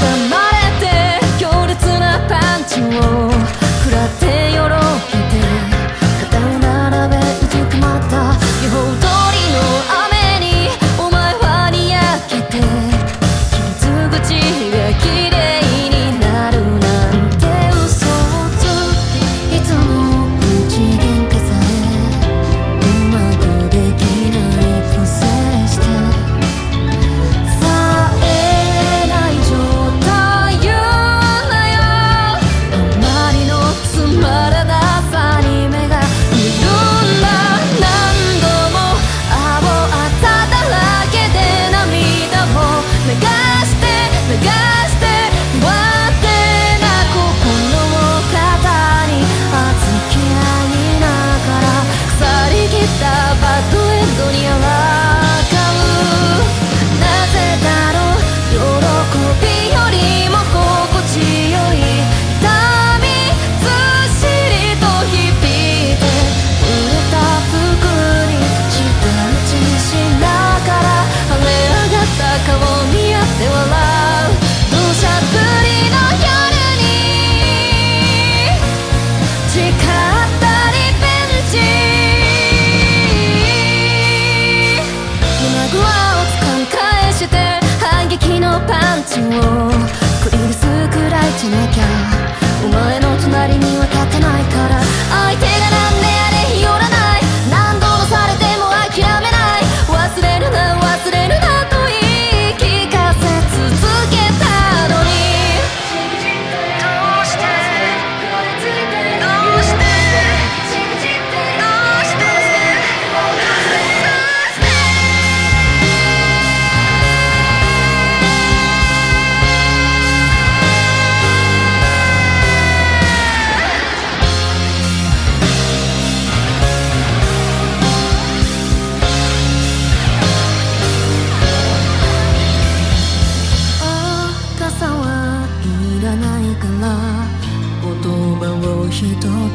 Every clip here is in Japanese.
捕ま Oh.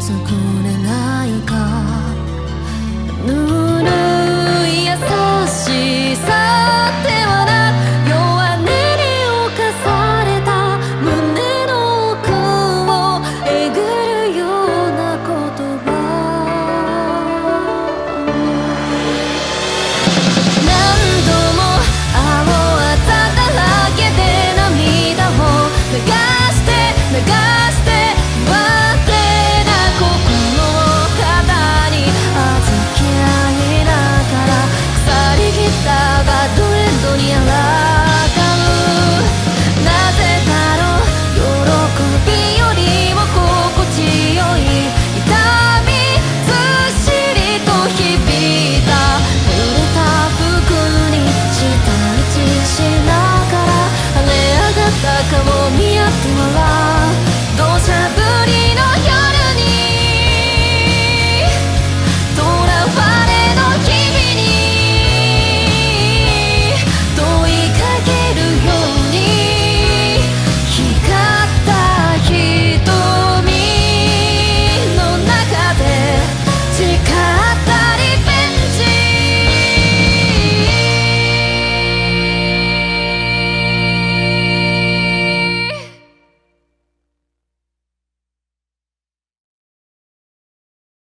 そこら